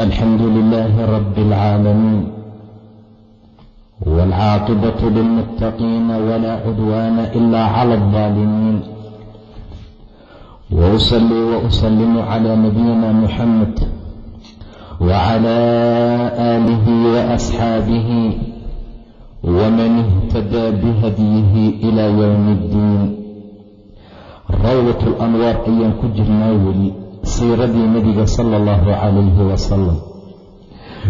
الحمد لله رب العالمين والعاقبة للمتقين ولا عدوان إلا على الظالمين وأصلي وأسلم على نبينا محمد وعلى آله وأصحابه ومن اهتدى بهديه إلى يوم الدين rawdat alanwaar ayaan ku jirnaa weli siiradii nebiga sala allahu calayhi wasalam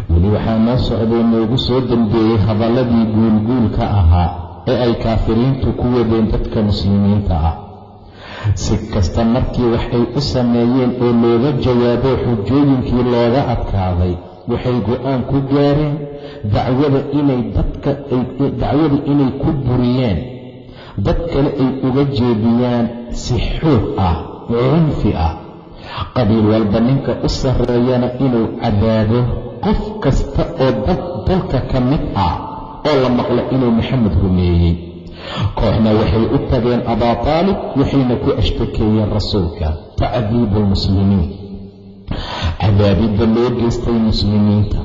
weli waxaa noo socday noogu soo dembeeyey hadalladii guulguulka ahaa ee ay kaafiriintu ku wadeen dadka muslimiinta ah. Si kasta markii waxay u sameeyeen oo looga jawaabo xujooyinkii looga adkaaday waxay go'aan ku gaareen dacwada inay dadka dacwada inay ku buriyeen. Dad kale ay uga jeediyaan si xoog ah cunfi ah qabiil walba ninka u sarreeyana inuu cadaabo qof kasta oo dalka ka mid ah oo la maqlo inuu maxamed rumeeyey. Kooxna waxay u tageen abaa taalib waxayna ku ashtakeeyeen rasuulka tacdiibu lmuslimiin cadaabidda loo geystay muslimiinta.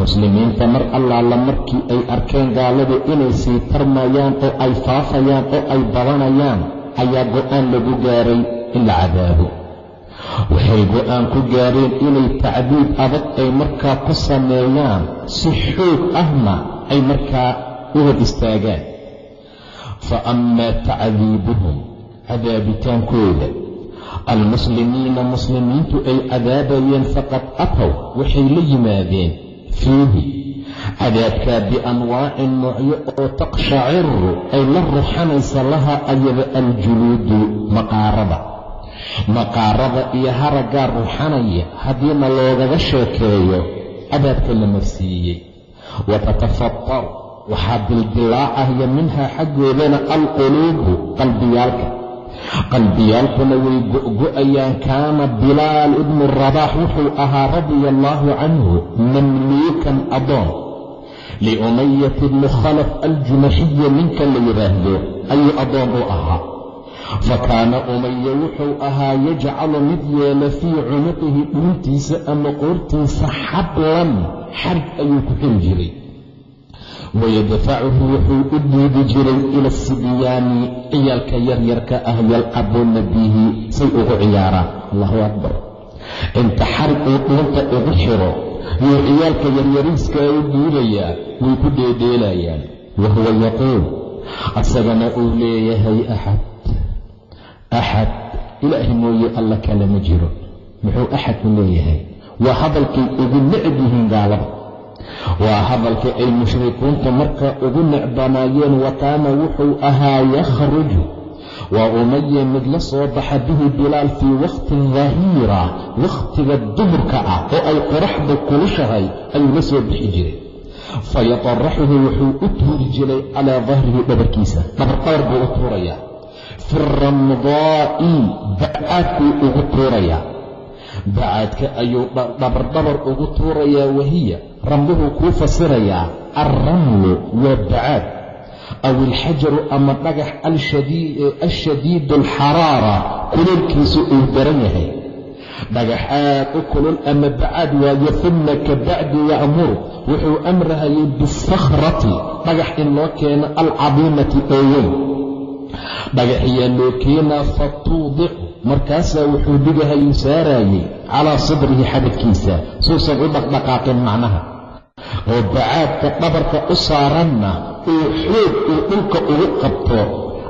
Muslimiinta mar allaala markii ay arkeen gaaladu inay sii tarmayaan oo ay faafayaan oo ay badanayaan ayaa go'aan lagu gaaray in la cadaabo waxay go'aan ku gaareen inay tacdiib adag ay markaa ku sameeyaan si xoog ahna ay markaa u hor istaagaan. Fa amaa tacdiibuhum cadaabitaankooda. Almuslimiina muslimiintu ay cadaabayeen faqad atow waxay la yimaadeen fiihi. Cadaabkaa bianwaacin noocyo oo taqshaciru ay la ruxanaysa laha ayada aljuluudu maqaarada maqaarada iyo haraggaa ruxanaya haddiina loogaga sheekeeyo cadaabka la marsiiyey. Watatafataru waxaa dildilaacaya minhaa xaggoodana alquluubu qalbiyaalka. Qalbiyaalkuna way go'go'ayaan kaana bilaal ibnu rabaax wuxuu ahaa radia allaahu canhu mamluukan adoon liumayat ibni khalaf aljumaxiya ninka la yidhaahdo ayuu adoon u ahaa fa kaana umaya wuxuu ahaa yajcalu mid yeela fii cunuqihi dhuuntiisa ama qoortiisa xablan xarig ayuu ku xiri jiray. Wayadfacuhu wuxuu u dhiibi jiray ila asibyaani ciyaalka yaryarka ah yalcabuuna bihi say ugu ciyaaraan allahu akbar. Inta xarig uu dhuunta ugu xiro yuu ciyaalka yaryariiskaa u dhiibayaa way ku dheedheelayaan wahuwa yaquul. Asagana uu leeyahay axad axad ilaahi mooye alla kale ma jiro muxuu axad u leeyahay waa hadalkay ugu necb yihiin gaalada waa hadalka ay mushrikuuntu markaa ugu necbanaayeen wa kaana wuxuu ahaa yakhruju waa umaye mid la soo baxa bihi bilaal fii waqti dahiira wakhtiga duhurka ah oo ay qoraxda kulushahay ayuu la soo bixi jiray fayataraxuhu wuxuu u tuuri jiray calaa dahrihi dhabarkiisa dhabardabar buu u tuurayaa fi ramdaa'i bacaadkuu ugu tuurayaa bacaadka ayuu dhabardhabar ugu tuurayaa wahiya ramluhuu kuu fasirayaa alramlu waa bacaad aw ilxajaru ama dhagax ashadiidu alxaraara kulolkiisu uu daran yahay dhagax aad u kulul ama bacaad waayo ka bacdi ya'muru wuxuu amrahayay bisakhrati dhagax in loo keeno alcadiimati oo weyn dhagaxyaa loo keenaa fatuudicu markaasaa wuxuu dhigahayuu saaraayey calaa sadrihi xabadkiisa suusan u dhaqdhaqaaqin macnaha. Oo bacaadka dhabarka u saaranna uu xoog uu dhulka ugu qabto.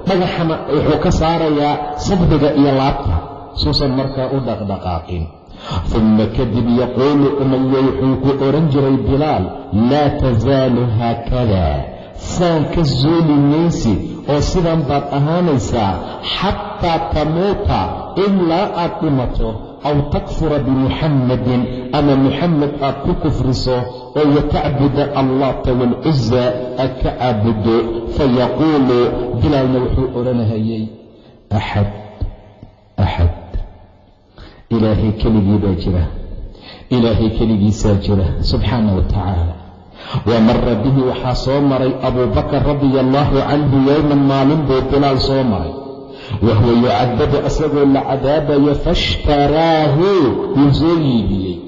Dhagaxana wuxuu ka saarayaa sadriga iyo laabta. Suusan markaa u dhaqdhaqaaqin uma kadib yaquulu umaya wuxuu ku odhan jiray bilaal laa tasaalu haakada. Saan ka zuuli maysid oo sidan baad ahaanaysaa xataa tamuuta ilaa aad dhimato aw takfura bimuxammadin ama muxamed aad ku kufriso oo watacbuda allata waalcuza aad ka caabudo fayaquulu bilaalna wuxuu odhanahayey axad axad ilaahay keligii baa jira ilaahay keligiisaa jira subxaana wa tacaala wa mara bihi waxaa soo maray abuu bakar radia allaahu canhu yowman maalin buu bilaal soo maray. Wahuwa yucadabu asagoo la cadaabayo faashtaraahu wuu soo iibiyey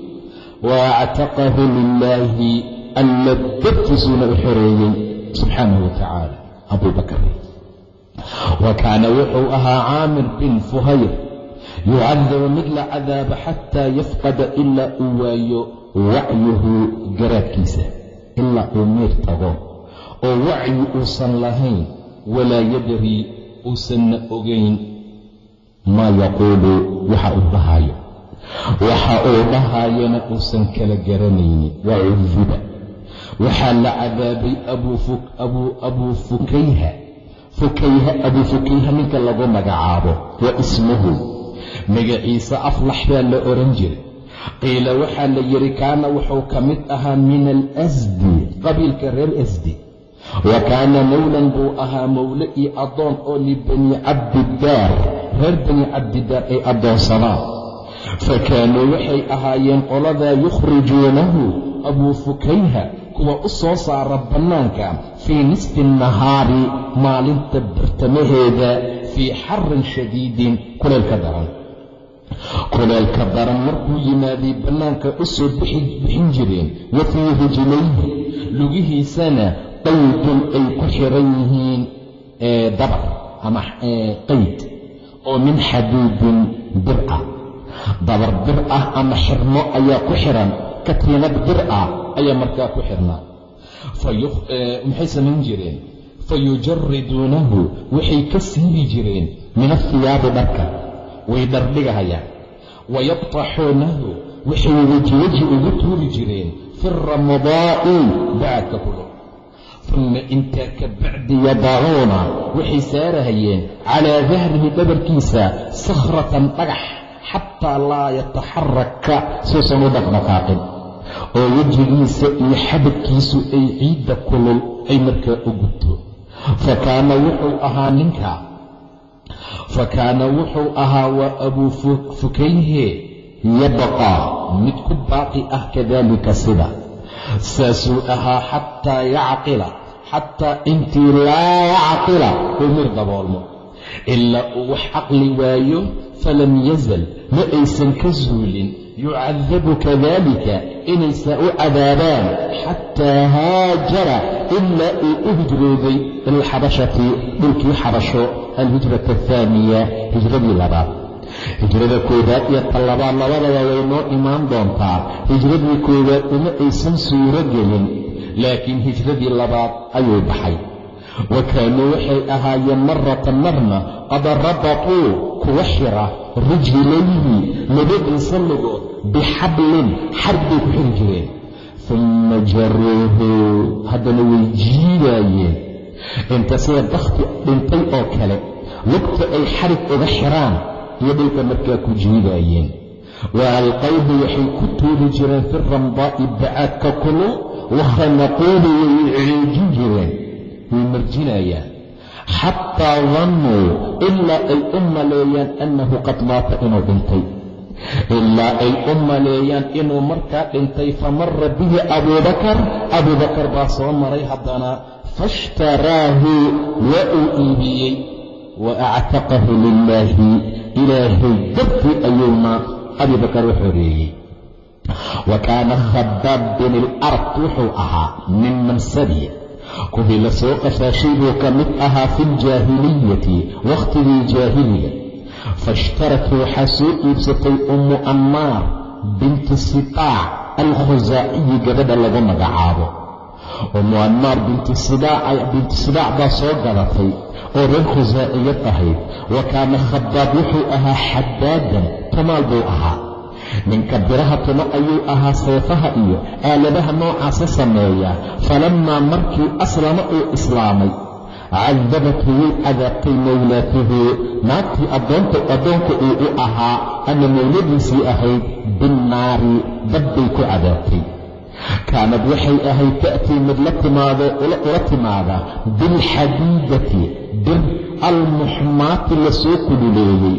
wa actaqahu lilaahi alla dartiisuuna u xoreeyey subxaanahu wa tacaala abuu bakar. Wa kaana wuxuu ahaa caamir bin fuhayr yucadabu mid la cadaabo xataa yafqada ilaa uu waayo wacyuhu garaadkiisa ilaa uu miir tago oo wacyi uusan lahayn walaa yadri uusanna ogayn maa yaquulu waxa uu dhahaayo. Waxa uu dhahaayana uusan kala garanaynin waa cuduba waxaa la cadaabay abuu fukayha. Fukayha abuu fukayha ninka lagu magacaabo wa ismuhu. Magaciisa aflax baa la oran jiray qiila waxaa la yidhi kaana wuxuu ka mid ahaa min alasdi qabiilka reer asdi. Wa kaana mowlan buu ahaa mowle iyo addoon oo libani cabdidaar reer bani cabdidaar ay addoonsadaan fa kaanuu waxay ahaayeen qoladaa yukhrijuunahu abuu fukayha kuwa u soo saara bannaanka fii nisfi nahaari maalinta bartamaheeda fii xarin shadiidin kuleylka daran kuleelka daran markuu yimaaday bannaanka u soo bixin jireen wa fii rijlayhi lugihiisana qaydun ay ku xiran yihiin dabar ama qayd oo min xadiidin bir ah. Dabar bir ah ama xirmo ayaa ku xiran katiinad bir ah ayaa markaa ku xirnaa maxay samayn jireen? Fayujariduunahu waxay ka siibi jireen min athiyaabi dharka way dhardhigahayaan wayabtaxuunahu waxay wejiweji ugu tuuri jireen fi ramadaa'i bacadka kulo uma intaa ka bacdi yadacuuna waxay saarahayeen calaa dahrihi dhabarkiisa sakhratan dhagax xataa laa yataxaraka suusan u dhaqdhaqaaqin oo wejigiisa iyo xabadkiisu ay ciidda kulul ay markaa u gubto fa kaana wuxuu ahaa ninka fa kaana wuxuu ahaa waa abuu fukayhe yabqaa mid ku baaqi ah kadaalika sida saasuu ahaa xataa yacqila xataa intii laa yacqila uu mir daboolmo ilaa uu wax caqli waayo falam yazal ma aysan ka zuulin yucadabu kadalika inaysa u cadaabaan xataa haajara ilaa uu u hijrooday ila alxabashati dhulkii xabasho alhijrata athaaniya hijradii labaad hijrada koowaad iyo ta labaad labadaba way noo imaan doontaa hijradii koowaad uma aysan suuro gelin laakiin hijradii labaad ayuu baxay wa kaanuu waxay ahaayeen maratan marna qad rabatuu kuwa xira rijlayhi labadiisa lugood bixablin xarg bay ku xiri jireen uma jaruuhu haddana way jiidaayeen inta sida dakhti dhintay oo kale lugta ay xarig uga xiraan iyo dhulka markaa ku jiidaayeen wa alqayhu waxay ku tuuri jireen fi ramdaa'i bacaadka kulul wakhanaquuhu way ceejin jireen. Way marjinayaan xataa dannuu ilaa ay u maleeyaan annahu qad maata inuu dhintay ilaa ay u maleeyaan inuu markaa dhintay famara bihi abuubakar abuubakar baa soo maray haddana faashtaraahu waa uu iibiyey wa actaqahu lilaahi ilaahay dartii ayuuna abuubakar u xoreeyey wa kaana khabaab bin ilard wuxuu ahaa min mansadiya kuwii la soo qafaashay buu ka mid ahaa fi ljaahiliyati wakhtigii jaahiliga faishtarat waxaa soo iibsatay ummu anmaar binti sitaac alkhusaaciyi gabadha lagu magacaabo. Ummu anmaar binti sidaac baa soo gadatay oo reer khusaaciyad ahayd. Wa kaana khabaab wuxuu ahaa xadaadan tumaal buu ahaa ninka biraha tuma ayuu ahaa seefaha iyo aaladaha noocaasa sameeya falammaa markii aslama uu islaamay cadabathu way cadaabtay mawlaatuhu. Naagtii addoonka uu u ahaa ama mawladiisii ahayd binnaari dad bay ku cadaabtay. Kaanad waxay ahayd ta'tii mid la timaado ula timaada bilxadiidati bir almuxmaati la soo kululeeyey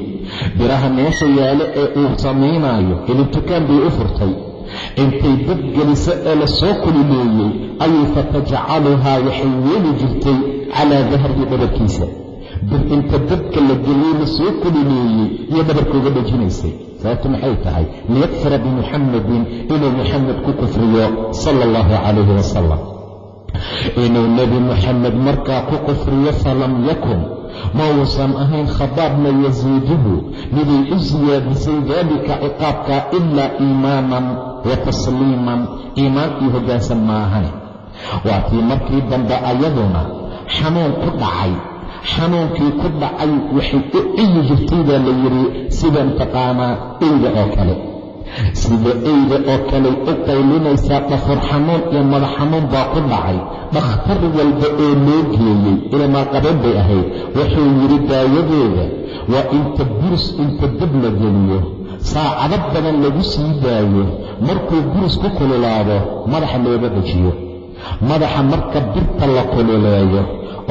biraha meesha yaalo ee uu samaynaayo hilibtukaan bay u furtay. Intay dad geliso ee la soo kululeeyey ayay fatajcaluhaa waxay yeeli jirtay calaa dahrihi dhabarkiisa. Bir inta dadka la geliyey la soo kululeeyey iyo dhabarkooga dhejinaysay sababtu maxay tahay? Liyakfira bimuxammadin inuu muxamed ku kufriyo sala allahu calayhi wasalam inuu nebi muxamed markaa ku kufriyo falam yakun ma uusan ahayn khabaabna yasiiduhu miday u siyaadisay daalika ciqaabka ilaa iimaanan wa tasliiman iimaan iyo hoggaansan maahane waa tii markii dambe ayaduna xanuun ku dhacay xanuunkii ku dhacay waxay u ciyi jirtay baa la yidhi sida taqaanaa eyda oo kale sida eyda oo kaley u qaylinaysaa dhafur xanuun iyo madax xanuun baa ku dhacay. Dhakhtar walba oo loo geeyey ilamaalqabeen bay ahayd. Wuxuu yidhi daawadeeda waa inta buris inta dab la geliyo. Saacado badan lagu sii daayo. Markuu buris ku kululaado madaxa looga dejiyo. Madaxa marka birta la kululeeyo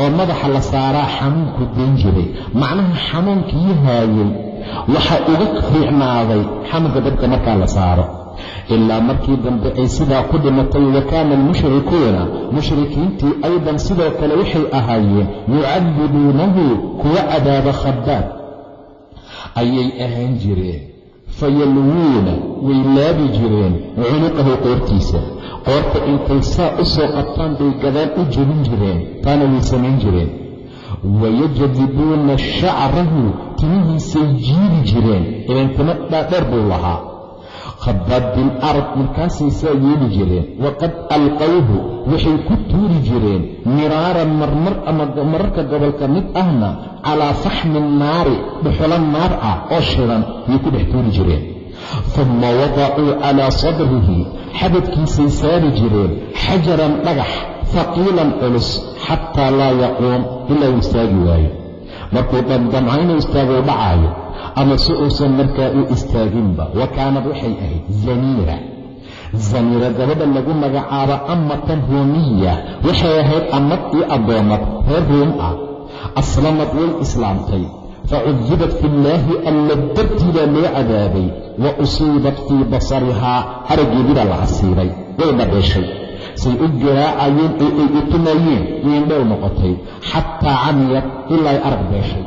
oo madaxa la saaraa xanuunku dayn jiray. Macnaha xanuunkii haayay waxa uga fiicnaaday xanuunka dabka markaa la saaro. Ilaa markii dambe ay sidaa ku dhimatay wa kaana almushrikuuna mushrikiintii aydan sidoo kale waxay ahaayeen yucadibuunahu kuwa cadaaba khabaab. Ayay ahaan jireen fayalwuuna way laabi jireen cunuqahu qoortiisa. Qoorta intay saa u soo qabtaan bay gadaal u jebin jireen taana way samayn jireen. Wayajdibuuna shacrahu timihiisay jiiri jireen ilan timo dhaadheer buu lahaa. Khabaab bin arad markaasay saa yeeli jireen waqad alqawhu waxay ku tuuri jireen miraaran marmar ama mararka gobolka mid ahna calaa faxmi naari dhuxulo naar ah oo shidan yay ku dhex tuuri jireen. Uma wadacuu calaa sadrihi xabadkiisay saari jireen xajaran dhagax haqiilan culus xataa laa yaquum ilaa uu istaagi waayo markuu dhamdamca inuu dhacaayo ama si uusan markaa u istaaginba wa kaanad waxay ahayd zaniira zaniira gabadha lagu magacaabo amatan ruumiya waxay ahayd amad iyo addoommad reer ruum ah. Aslamad way islaamtay. Facudibat fi illaahi alla dartii baa loo cadaabay wa usiibat fii basarihaa araggeedibaa la casiibay way dhabeeshay say u garaacayeen ee ay u tumayeen wiindhow noqotay xataa camiyad ilaa ay arag beeshay.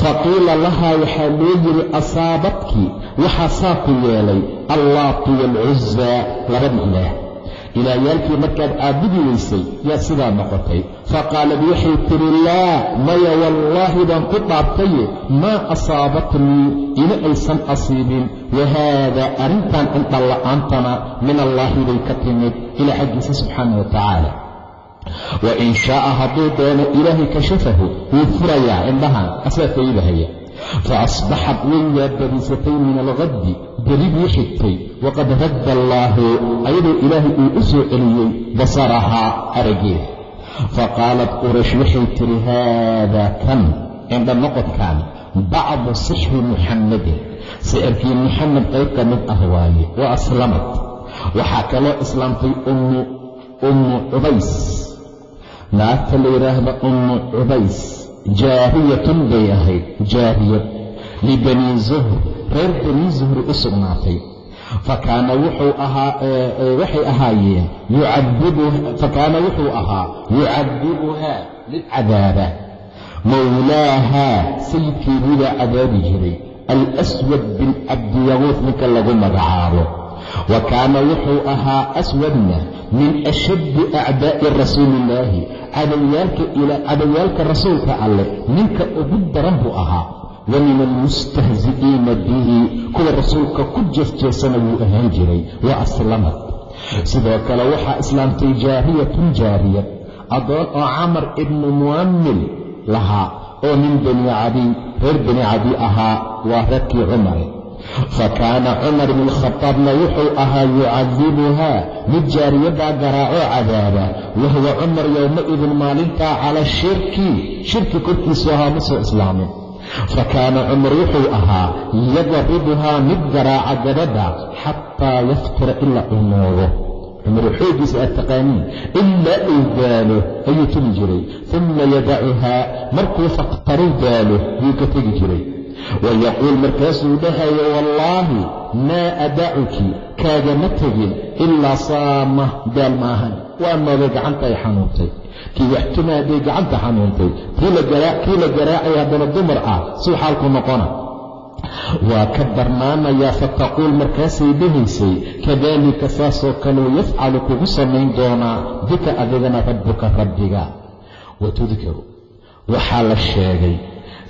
Faqiila lahaa waxaa loo yidhi asaabadkii waxaa saa ku yeelay allaatu waalcuzaa labada ilaah ilaahyaalkii markaad caabudi weysay yaa sidaa noqotay. Faqaalad waxay tidhi laa maya wallaahi baan ku dhaabtaye maa asaabatnii ima aysan asiibin. Wahaadaa arrintan indhalla'aantana min allaahi bay ka timid ilaa xaggiisa subxaana wa tacaala. Wa in shaaa hadduu doono ilaahay kashafahu wuu furayaa indhahan asaa faydahaya fa asbaxad way min alqaddi berigii xigtay waqad radda allaahu ayadoo ilaahay uu u soo celiyey basarahaa araggeeda faqaalat quraysh waxay tidhi haadaa kan indha noqodkan bacdu sixri muxammadin sicirkii muxamed qayb ka mid ah waaye wa aslamad waxaa kaloo islaamtay ummu cubays naagta la yidhaahda ummu cubays jaariyatun bay ahayd jaariyad libanii zuhr reer banii zuhri u sugnaatay. Fakaana waxay ahaayeen fakaana wuxuu ahaa yucadibuhaa mid cadaaba mawlaahaa sayidkeediibaa cadaabi jiray alswad bin cabdiyaquuf ninka lagu magacaabo. Wa kaana wuxuu ahaa aswadna min ashaddi acdaa'i rasuuliillaahi cadawaalka rasuulka alleh ninka ugu daran buu ahaa wa min almustahzi'iina bihi kuwa rasuulka ku jeefjeesana wuu ahaan jiray wa aslamad sidoo kale waxaa islaamtay jaariyatun jaariyad addoon oo camar ibnu mu'ammil lahaa oo min bani cadiy reer bani cadiy ahaa waa reerkii cumare fa kaana cumar bn khadaabna wuxuu ahaa yucadibuhaa mid jaariyadaa garaacoo cadaaba wahuwa cumar yowma-idin maalintaa cala shirki shirki korkiisu ahaa ma soo islaamin fa kaana cumar wuxuu ahaa yadribuhaa mid garaaca gabadha xataa yaftira ilaa uu noogo cumar xooggiisa aad taqaaniin ilaa uu gaalo ayuu tuli jiray uma yadacuhaa markuu faktaru gaalo yuu ka tegi jiray wayaquul markaasuu dhahayo wallaahi maa adacuki kaagama tegin ilaa saama gaal maahan waa noogay gacanta ay xanuuntay? Kii waxtuma hadday gacanta xanuuntay. Kii la garaacay haddana dumar ah suu xaalku noqona. Waa ka darnaanayaa fataquul markaasay dhahaysay kadaalika saasoo kaleu yafcalu kugu samayn doonaa bika adigana rabbuka rabbiga. Wa tudkaru waxaa la sheegay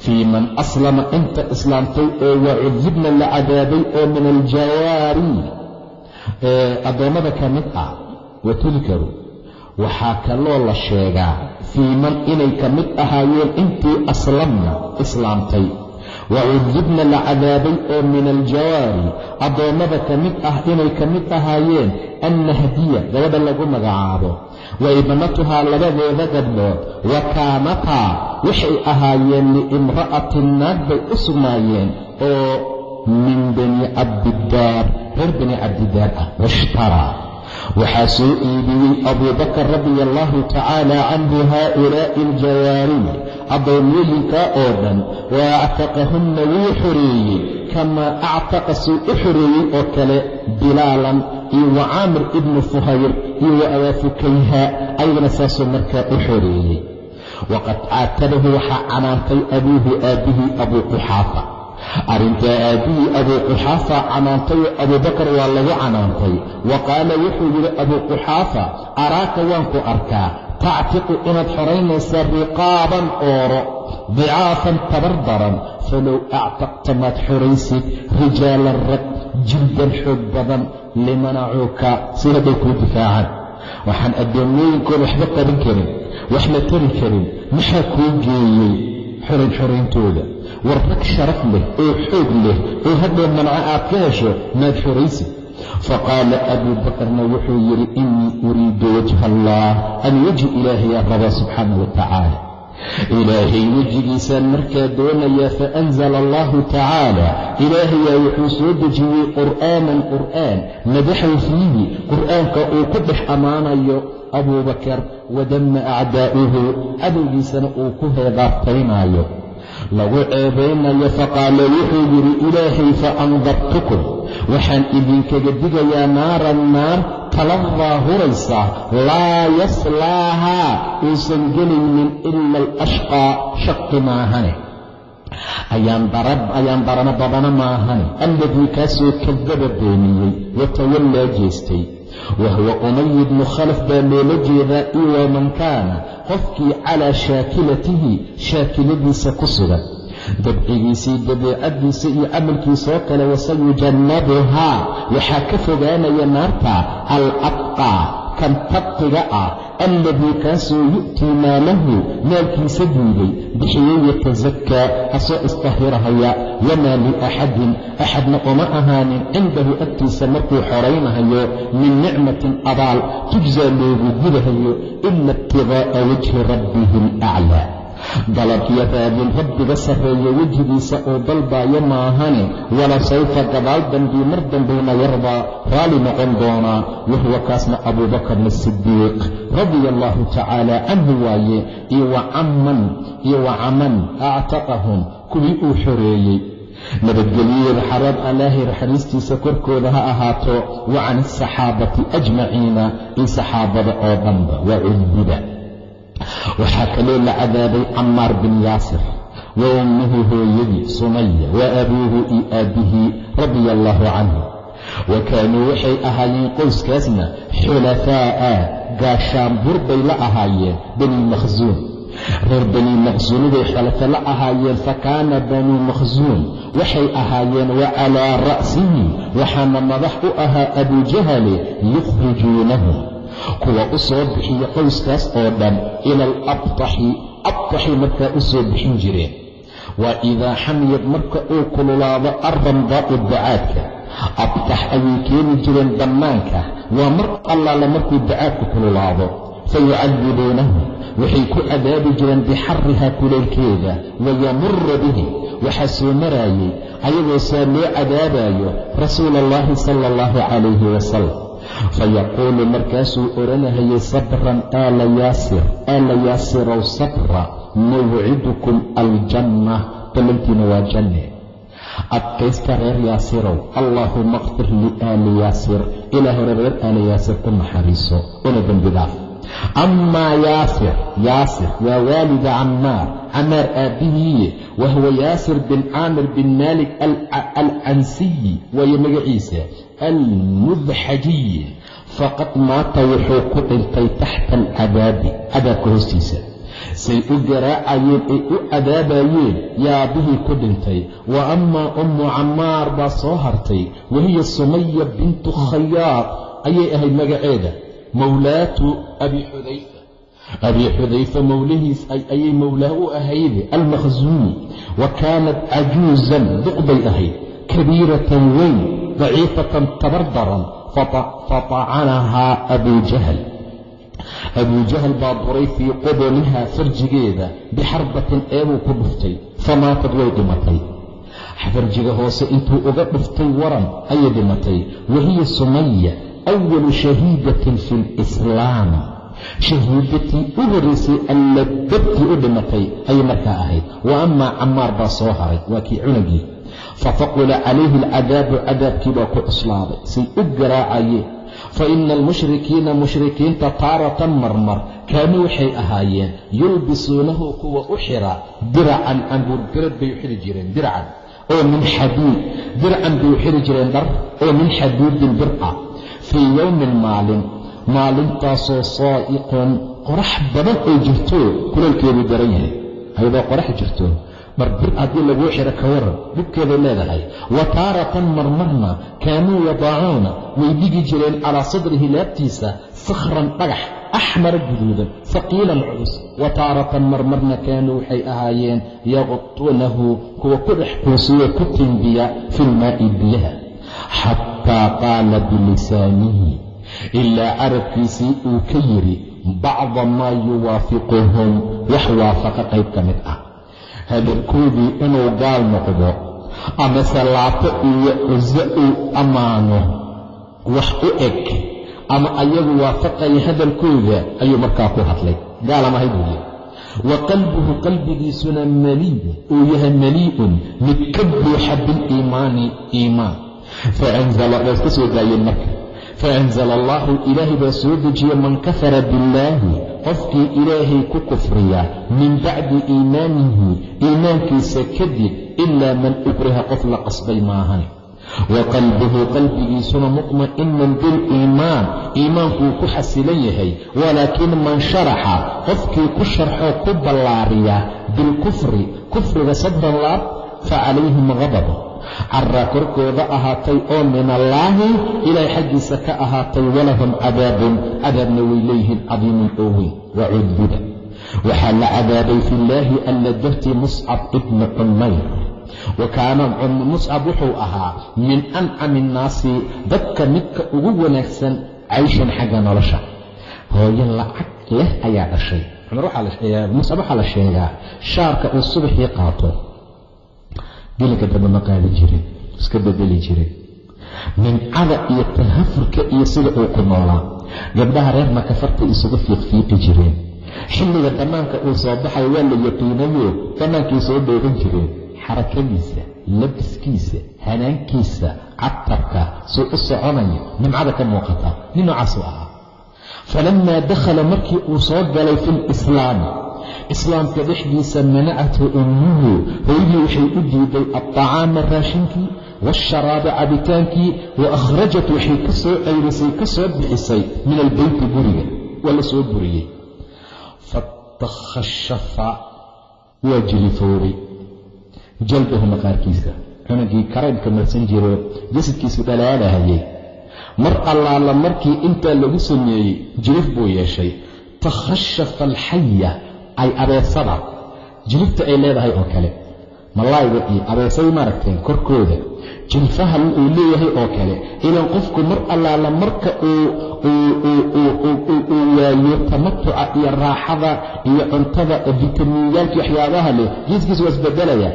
fii man aslama inta islaamtay oo wacudibna la cadaabay oo min aljawaari addoommada ka mid ah wa tudkaru waxaa kaloo la sheegaa fii man inay ka mid ahaayeen intii aslamna islaamtay wacudibna la cadaabay oo min aljawaari addoommada ka mid ah inay ka mid ahaayeen annahdiya gabadha lagu magacaabo wa ibnatuhaa labadeeda gabdhood wa kaanataa waxay ahaayeen liimra'atin naag bay u sugnaayeen oo min bani cabdidaar reer bani cabdidaar ah washtaraa waxaa soo iibiyey abubakar radia allaahu tacaala canhu haaulaa'i aljawaari addoomyooyinkaa oo dhan wa actaqahunna wuu xoreeyey kamaa actaqa suu u xoreeyey oo kale bilaalan iyo wa caamir ibnu fuhayr iyo wa abaafukayha ayagana saasuu markaa u xoreeyey waqad caatabahu waxaa canaantay abuuhu aabbihii abuu quxaafa. Arrintaa aabbihii abuu quxaafa canaantay abuubakar waa lagu canaantay. Wa qaala wuxuu yidhi abuu quxaafa araaka waan ku arkaa. Tactiqu inaad xoraynaysaa riqaaban ooro dicaafan tabar daran falow actaqta maad xoraysid rijaalan rag jildan xoog badan limanacuuka si hadhow kuu difaacan. Waxaan addoommooyinkood waxba qaban karin wax la tari karin maxaa kuu geeyey? Xorayn xorayntooda war rag sharaf leh oo xoog leh oo hadhow manco aad ka hesho maad xoraysid faqaala abuu bakarna wuxuu yidhi innii uriidu wajha allah an weji ilaahayaan rabaa subxaana wa tacaala ilaahay wejigiisaan markaa doonayaa faanzala allahu tacaala. Ilaahayaa wuxuu soo dejiyey qur'aanan qur'aan madaxaw fiihi qur'aanka uu ku dhex ammaanayo abuubakar wadamma acdaa'uhu cadowgiisana uu ku heedaartaynaayo lagu ceebaynayo faqaala wuxuu yidhi ilaahay fa andartukum waxaan idinkaga digayaa naaran naar taladaa huraysa laa yaslaahaa uusan gelaynin ila alashqaa shaqi maahane. Ayaan darano badana maahane. Alladii kaasoo kadaba beeniyey watawallaa jeestay. Wahuwa umay bnu khalaf baa loola jeedaa iyo waman kaana qofkii calaa shaakilatihi shaakiladiisa ku sugan dabcigiisii dabeecaddiisa iyo camalkiisoo kale wasayujannabuhaa waxaa ka fogaanaya naarta al abqaa kan tabqiga ah alladii kaasoo yu'tii maalahu maalkiisa diiday bixiyey yatasakaa hasoo istahirahaya. Wamaa liaxadin axadna uma ahaanin cindahu agtiisa markuu xoraynahayo min nicmatin abaal tujsaa loogu gudahayo ila ibtigaa'a wajhi rabbihi alaclaa dalabkiyo raadin rabbiga sarreeya wejigiisa uu dalbaayo maahane wala sawfa gadaal dambii mar dambuuna yardaa raalli noqon doonaa wahuwa kaasna abuubakarna sidiiq radia allaahu tacaala canhu waaye iyo wacaman iyo wacaman actaqahum kuwii uu xoreeyey. Nabadgelyadeeda xaraab allaahay naxariistiisa korkooda ha ahaato wa can asaxaabati ajmaciina iyo saxaabada oo dhanba waa cudbida waxaa kaloo la cadaabay camaar bin yaasir wa ummuhu hooyadii sumaya wa abuuhu iyo aabbihii radia allaahu canhu. Wa kaanuu waxay ahaayeen qoyskaasna xulafaa'a gaashaanbur bay la ahaayeen bani makhsuum reer bani makhsuumiday xulafa la ahaayeen fa kaana banii makhsuum waxay ahaayeen wa calaa ra'sihi waxaana madax u ahaa abujahale yukhrijuunahum kuwa u soo bixiya qoyskaas oo dhan ila alabtaxi abtaxi markaa u soo bixin jireen. Waa idaa xamiyad marka uu kululaado arramdaa'u dacaadka abtax ayay keeni jireen bannaanka. Waa mar allaale markuu dacaadku kululaado fayucadibuunahu waxay ku cadaabi jireen bixarihaa kuleelkeeda wayamura bihi waxaa soo maraayey ayagoo saa loo cadaabayo rasuula allahi sala allahu calayhi wasalam fayaquulu markaasuu odhanahayay sabran aala yaasir aala yaasirow sabra mawcidukum aljanna ballantiina waa janne adkaysta reer yaasirow allaahuma kfir liaali yaasir ilaa hore reer aali yaasir u naxariiso una dembi dhaaf amaa yaasir yaasir waa waalida cammaar camaar aabbihiiye wahuwa yaasir bin caamir bin maalik alcansiyi waayo magaciisa almudxajiyi faqad maata wuxuu ku dhintay taxta alcadaabi cadaabka hoostiisa. Say u garaacayeen ay u cadaabayeen yaabihii ku dhintay. Wa amaa ummu cammaar baa soo hartay. Wahiya sumaya bintu khayaad ayay ahayd magaceeda. Mawlaatu abi xudayfa. Abi xudayfa mowlahiis ayay mowlaa u ahayde almakhsuumi wa kaanat cajuusan duqbay ahayd. Kabiiratan weyn daciifatan tabar daran fatacanahaa abuu jahl abuu jahl baa duray fii qubolihaa farjigeeda bixarbatin eebuu ku dhuftay famaatad way dhimatay farjiga hoose intuu uga dhuftay waran ayay dhimatay wahiya sumaya awalu shahiidatin fi lislaam shahiidatii u horaysay allababtii u dhimatay ayay markaa ahayd wa amaa camaar baa soo haray waa kii cunagii fataqula calayhi alcadaabu cadaabkii baa ku cuslaaday say u garaacayeen fa ina almushrikiina mushrikiinta taaratan marmar kaanuu waxay ahaayeen yulbisuunahu kuwa u xira diracan cambuurgarad bay u xiri jireen dircan. Oo min xadiid dircan bay u xiri jireen dhar oo min xadiidin bir ah fii yowmin maalin maalintaasoo saa'iqon qorax badan ay jirto kuleelkeedu daran yahay. Ayadoo qorax jirto barbir haddii laguu xiro ka waran dhibkeeday leedahay. Wa taaratan marmarna kaanuu yadaacuuna way dhigi jireen calaa sadrihi laabtiisa sakhran dhagax axmara guduudan faqiilan culus. Wa taaratan marmarna kaanuu waxay ahaayeen yaqutuunahu kuwa ku dhex kuusiyo ku timbiya fi lmaa'i biyaha. Xataa qaala bilisaanihi ilaa carabkiisii uu ka yidhi bacda maa yuwaafiquhum wax waafaqa qayb ka mid ah hadalkoodii inuu gaal noqdo ama salaato iyo cuso uu ammaano wax u eg ama ayagu waafaqaya hadalkooda ayuu markaa ku hadlay. Gaalamahay buu yidhi. Wa qalbuhu qalbigiisuna malii'un uu yahay malii'un mid ka buuxa biliimaani iimaan. Faanzala waa soo daayeen marka. Faanzala allaahu ilaahay baa soo dejiye man kafara billaahi qofkii ilaahay ku kufriya min bacdi iimaanihi iimaankiisa kadib ilaa man ukriha qof la qasbay maahan. Wa qalbuhu qalbigiisuna mutma'inan biliimaan iimaankuu ku xasilan yahay walaakin man sharaxa qofkii ku sharxoo ku ballaariya bilkufri kufriga sadran laab fa calayhim qadab caraa korkooda ahaatay oo min allaahi ilaahay xaggiisa ka ahaatay walahum cadaabun cadaabna way leeyihiin cadiimun oo weyn wacudiba waxaa la cadaabay fillaahi alla dartii muscab ibni cumayr. Wa kaana muscab wuxuu ahaa min ancami innaasi dadka midka ugu wanaagsan cayshan xagga nolosha. Hooyo lacag leh ayaa dhashay. Muscab waxaa la sheegaa shaarka uu subaxii qaato gelinka dambe ma qaadi jirin iska bedeli jirin. Mincada iyo tahafurka iyo sida uu ku noolaa. Gabdhaha reer makafartay isugu fiiqfiiqi jireen. Xilliga bannaanka uu soo baxay waa la yaqiinayo bannaankay soo dhoogan jireen. Xarakadiisa labiskiisa hanaankiisa cabtarka suu u soconaya nimcada ka muuqata nin noocaasuu ahaa. Falammaa dakhala markii uu soo galay fi lislaami islaamka dhexdiisa manacathu ummuhu hooydii waxay u diiday alطacaama raashinkii waasharaaba cabitaankii wa akhrajat waxay ka soo ceyrisay ka soo bixisay min albeyti guriga. Waa la soo buriyey fatakhashafa waa jilifoobay jalbahu maqaarkiisa. Cunugii karaybka marsan jiro jasadkiisu dhalaalahayay mar allaala markii intaa lagu sameeyey jilif buu yeeshay. Takhashafa alxaya ay abeesada jilifta ay leedahay oo kale. Malaayga iyo abeesay maaragteen korkooda. Jilfaha uu leeyahay oo kale. Ilaan qofku mar allaala marka uu waayo tamatuca iyo raaxada iyo cuntada fitamiinyaalka waxyaabaha leh jiiskiisa waa isbedelaya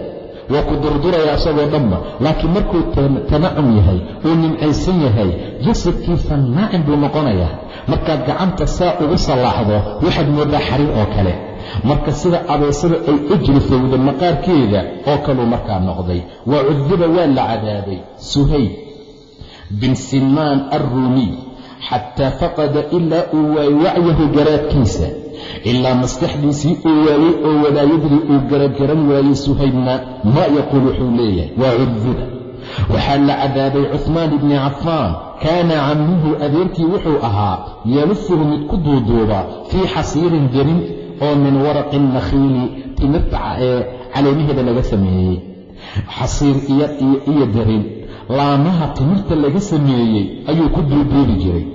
waa ku durduraya isagoo dhanba laakiin markuu tanacum yahay uu nimcaysan yahay jasadkiisa naacim buu noqonayaa. Markaad gacanta saa ugu sallaaxdo waxaad moodaa xariir oo kale marka sida abeesada ay u jirfowda maqaarkeeda oo kaluu markaa noqday wa cudiba waa la cadaabay suhayb bin simaan alruumiy xataa faqada ilaa uu waayey wacyahu garaadkiisa ilaa maskaxdiisii uu waayey oo walaayadii uu garagaran waayey suhaybna maa yaquul wuxuu leeyahay waa cudiba waxaa la cadaabay cuhmaan ibni cafaan kaana cammuhu adeerkii wuxuu ahaa yalufuhu mid ku duuduuba fii xasiirin derin oo min waraqi nakhiili timirta ee caleemaheeda laga sameeyey. Xasiir iyo darin laamaha timirta laga sameeyey ayuu ku duuduubi jiray.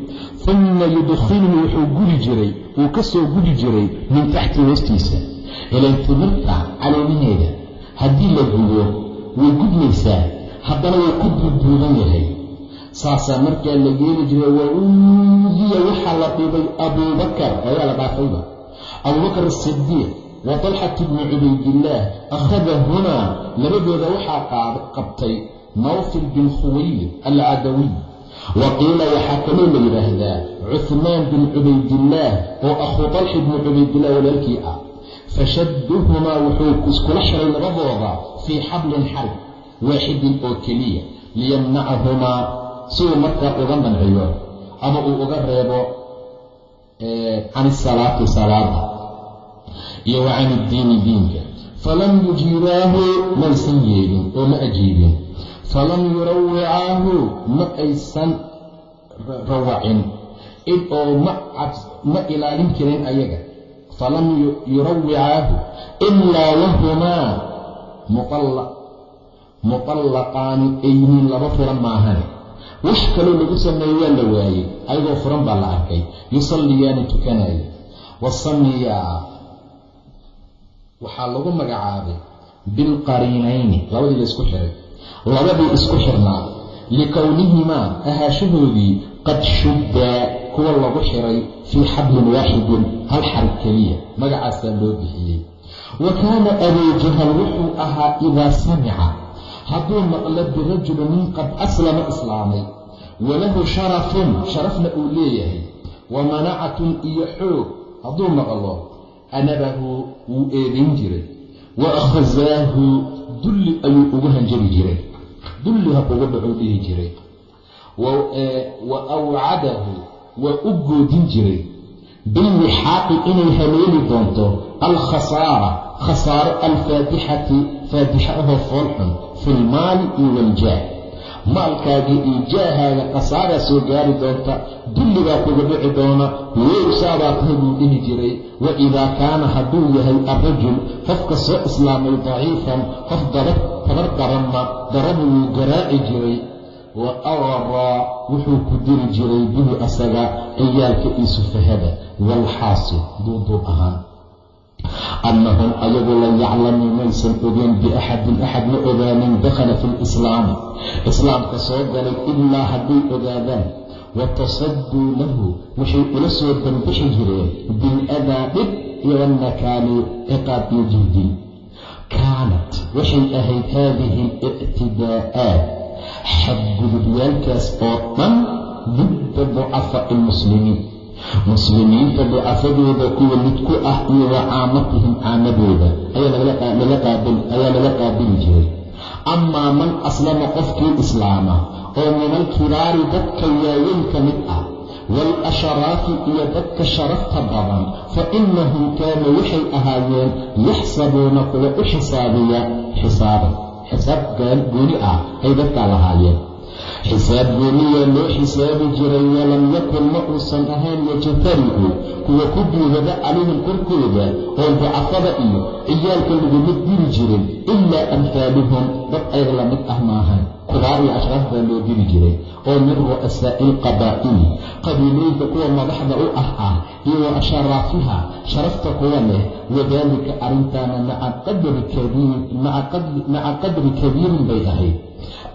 Uma yudkhiluhu wuxuu guri jiray wuu ka soo guri jiray min taxti hoostiisa. Ilan timirta caleemaheeda haddii la gudo way gudmaysaa haddana way ku duuduuban yahay. Saasaa markaa la yeeli jiray wa uudiya waxaa la dhibay abuubakar. Ayaa la dhaafayba abubakar asidiiq wa talxat bni cubaydillaah akhadahumaa labadooda waxaa qabtay nawfil bin khuwaylid alcadawiy wa qiila waxaa kaloo la yidhaahdaa cuhmaan bin cubaydillaah oo akhuu talxi bni cubaydillaah walaalkii ah. Fashadduhumaa wuxuu iskula xiray labadooda fii xablin xarig waaxidin oo keliya liyamnacahumaa si uu markaa uga manciyo ama uu uga reebo can isalaati salaada iyo wa can iddiini diinka. Falam yujiibaahu maysan yeelin oo ma ajiibin. Falam yurawicaahu ma aysan rawacin. Id oo ma ilaalin karin ayaga. Falam yurawicaahu ilaa wahumaa muطallaqaani ayniin laba furan maahane wax kaloo lagu sameeye waa la waayey ayagoo furan baa la arkay. Yusalliyaani tukanaya wasamiyaa waxaa lagu magacaabay bilqariinayni labadii la isku xiray. Labadii isku xirnaa likownihimaa ahaashahoodii qad shubdaa kuwa lagu xiray fii xablin waaxidin hal xarig keliya magacaasaa loo bixiyey. Wa kaana abuu jahal wuxuu ahaa idaa samica hadduu maqlo birajuli nin qad aslama islaamay walahu sharafun sharafna uu leeyahay wa manacatun iyo xoog hadduu maqlo anabahu wuu eedayn jiray wa akhzaahu dulli ayuu ugu hanjari jiray dulli ha kugu dhacuu dhihi jiray wa awcadahu waa u goodin jiray bilwixaaqi inay haleeli doonto alkhasaara khasaaro alfaatixati faatixa ahoo foolxun fi lmaali iyo waljaah maalkaagii iyo jaahaaga khasaaraa soo gaari doonta dulligaa kuga dhici doona wowsaadaa tahay buu dhihi jiray wa idaa kaana hadduu yahay arrajul qofka soo islaamay daciifan qof tabar daranna daraba wuu garaaci jiray. Wa araraa wuxuu ku diri jiray bihi asaga ciyaalka iyo sufahada walxaasil duuduub ahaan annahum ayagu la yaclamu maysan ogeen biaxadin axad ma ogaanin dakhala fi lislaami islaamka soo galay ilaa hadday ogaadaan watasadduu lahu waxay ula soo dambixi jireen biladaa dhib iyo wannakaali ciqaab iyo jihdin kaanat waxay ahayd haadihi alictidaa'aat xadgudubyaalkaas oo dhan didda ducafaa'i almuslimiin muslimiinta ducafadooda kuwa mid ku ah iyo wa caamatihim caamadooda ayaa lala qaabili jiray. Amaa man aslama qofkii islaama oo min alkibaari dadka waaweyn ka mid ah waalasharaafi iyo dadka sharafta badan fa inahum kaanuu waxay ahaayeen yaxsabuuna kuwa u xisaabiya xisaaban xisaab gooni ah ay dadkaa lahaayeen xisaab gooniyaa loo xisaabi jiray walam yakun ma uusan ahayn yajtari'u kuwa ku duugada calayhim korkooda oo ducafada iyo ciyaalka laguma diri jirin ilaa amhaaluhum dad ayaga la mid ah maahan kubaar iyo ashraaf baa loo diri jiray oo min ru'asaa'i alqabaa'ili qabiilooyinka kuwa madaxda u ah ah iyo wa asharaafiha sharafta kuwa leh wadaalika arrintaana maca qadri kabiirin bay ahayd.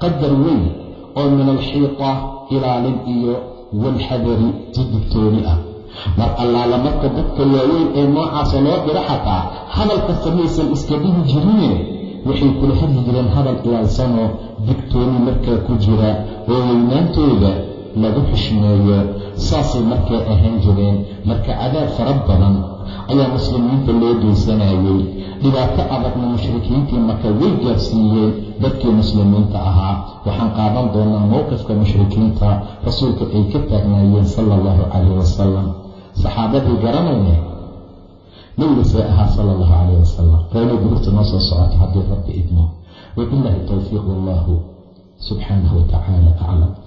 Qadar weyn oo min alxiita ilaalin iyo walxadari jidigtooni ah. Mar allaala marka dadka waaweyn ee noocaasa loo diro xataa hadal kasta maysan iska dhihi jirine waxay kula hadli jireen hadal ilaalsanoo digtooni markaa ku jira oo weynaantooda lagu xushmeeyo. Saasay markaa ahaan jireen. Marka cadaab fara badan ayaa muslimiinta loo geysanayay dhibaato adagna mushrikiintii marka way gaarsiiyeen dadkii muslimiinta ahaa. Waxaan qaadan doonaa mowqifka mushrikiinta rasuulka ay ka taagnaayeen sala allahu calayh wasalam saxaabadii garanayne nebiga see ahaa sala allahu calayh wasalam qeylo gururta noo soo socoto haddii rabbi idmo. Wabilaahi towfiiq wallahu subxaanahu watacaala aclam